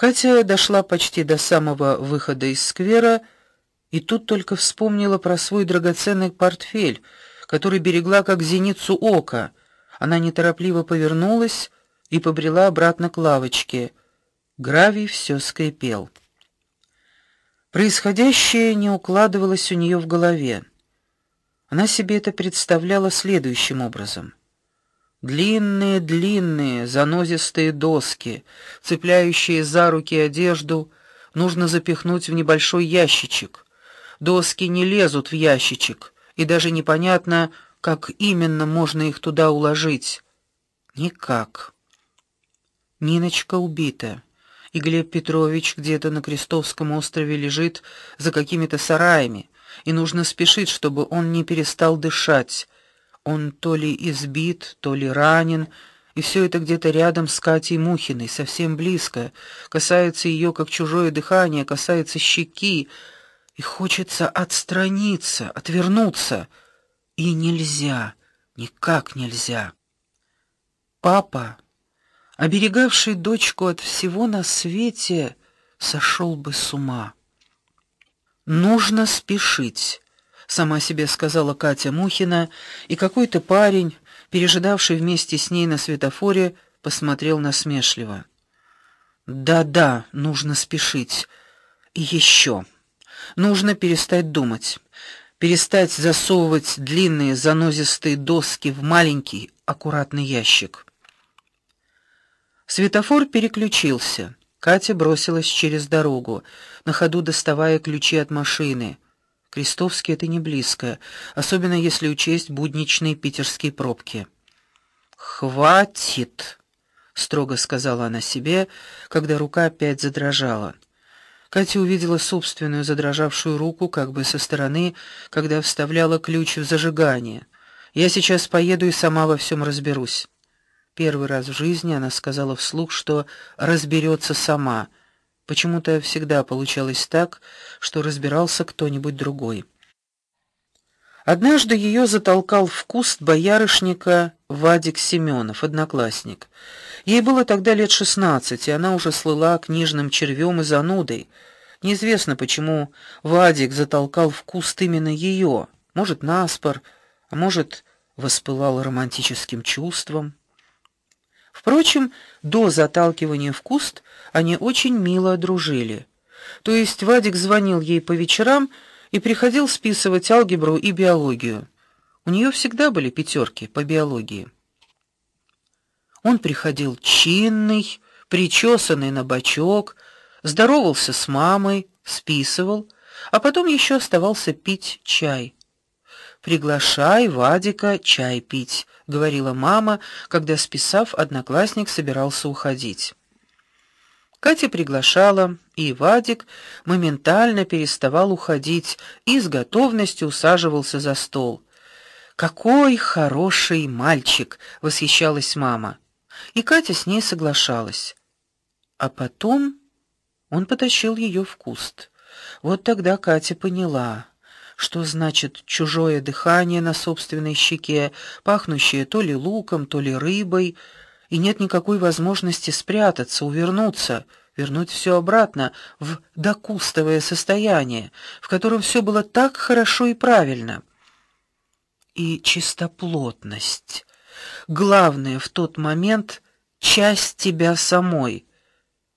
Катя дошла почти до самого выхода из сквера и тут только вспомнила про свой драгоценный портфель, который берегла как зеницу ока. Она неторопливо повернулась и побрела обратно к лавочке. Гравий все скрипел. Происходящее не укладывалось у нее в голове. Она себе это представляла следующим образом: Длинные, длинные, занозистые доски, цепляющие за руки одежду, нужно запихнуть в небольшой ящичек. Доски не лезут в ящичек, и даже непонятно, как именно можно их туда уложить. Никак. Ниночка убита, и Глеб Петрович где-то на Крестовском острове лежит за какими-то сараями, и нужно спешить, чтобы он не перестал дышать. Он то ли избит, то ли ранен, и все это где-то рядом с Катей Мухиной, совсем близко, касается ее как чужое дыхание, касается щеки, и хочется отстраниться, отвернуться, и нельзя, никак нельзя. Папа, оберегавший дочку от всего на свете, сошел бы с ума. Нужно спешить сама себе сказала Катя Мухина, и какой-то парень, пережидавший вместе с ней на светофоре, посмотрел насмешливо. Да-да, нужно спешить. И еще. Нужно перестать думать, перестать засовывать длинные занозистые доски в маленький аккуратный ящик. Светофор переключился. Катя бросилась через дорогу, на ходу доставая ключи от машины. Крестовский это не близко, особенно если учесть будничные питерские пробки. Хватит, строго сказала она себе, когда рука опять задрожала. Катя увидела собственную задрожавшую руку как бы со стороны, когда вставляла ключ в зажигание. Я сейчас поеду и сама во всем разберусь. Первый раз в жизни она сказала вслух, что разберется сама Почему-то всегда получалось так, что разбирался кто-нибудь другой. Однажды ее затолкал в куст боярышника Вадик Семенов, одноклассник. Ей было тогда лет шестнадцать, и она уже слыла книжным червем и занудой. Неизвестно, почему Вадик затолкал в куст именно ее. Может, наспор, а может, воспылал романтическим чувством. Впрочем, до заталкивания в куст они очень мило дружили. То есть Вадик звонил ей по вечерам и приходил списывать алгебру и биологию. У нее всегда были пятерки по биологии. Он приходил чинный, причесанный на бочок, здоровался с мамой, списывал, а потом еще оставался пить чай. Приглашай Вадика чай пить, говорила мама, когда списав, одноклассник собирался уходить. Катя приглашала, и Вадик моментально переставал уходить и с готовностью усаживался за стол. Какой хороший мальчик, восхищалась мама. И Катя с ней соглашалась. А потом он потащил ее в куст. Вот тогда Катя поняла, что значит чужое дыхание на собственной щеке, пахнущее то ли луком, то ли рыбой, и нет никакой возможности спрятаться, увернуться, вернуть все обратно в докустовое состояние, в котором все было так хорошо и правильно. И чистоплотность. Главное в тот момент часть тебя самой.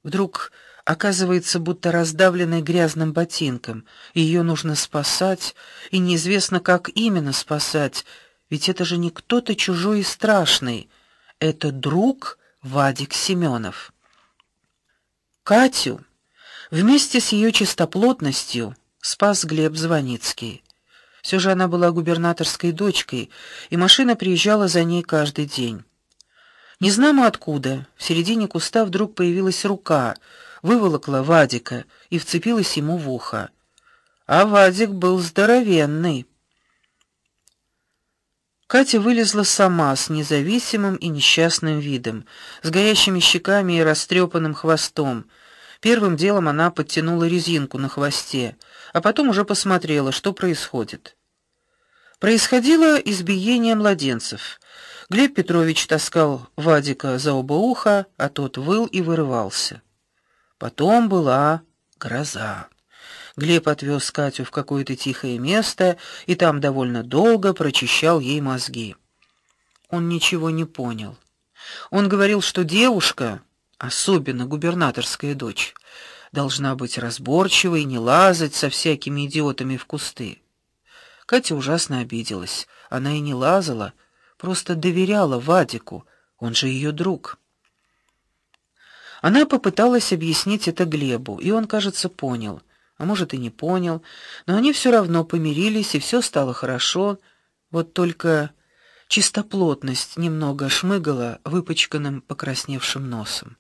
Вдруг оказывается будто раздавленной грязным ботинком. Ее нужно спасать, и неизвестно, как именно спасать, ведь это же не кто-то чужой и страшный. Это друг Вадик Семенов. Катю вместе с ее чистоплотностью спас Глеб Звоницкий. Все же она была губернаторской дочкой, и машина приезжала за ней каждый день. Не знамо откуда, в середине куста вдруг появилась рука выволокла Вадика и вцепилась ему в ухо. А Вадик был здоровенный. Катя вылезла сама с независимым и несчастным видом, с горящими щеками и растрепанным хвостом. Первым делом она подтянула резинку на хвосте, а потом уже посмотрела, что происходит. Происходило избиение младенцев. Глеб Петрович таскал Вадика за оба уха, а тот выл и вырывался. Потом была гроза. Глеб отвез Катю в какое-то тихое место и там довольно долго прочищал ей мозги. Он ничего не понял. Он говорил, что девушка, особенно губернаторская дочь, должна быть разборчивой, не лазать со всякими идиотами в кусты. Катя ужасно обиделась. Она и не лазала, просто доверяла Вадику, он же ее друг. Она попыталась объяснить это Глебу, и он, кажется, понял, а может и не понял, но они все равно помирились, и все стало хорошо. Вот только чистоплотность немного шмыгала выпачканным покрасневшим носом.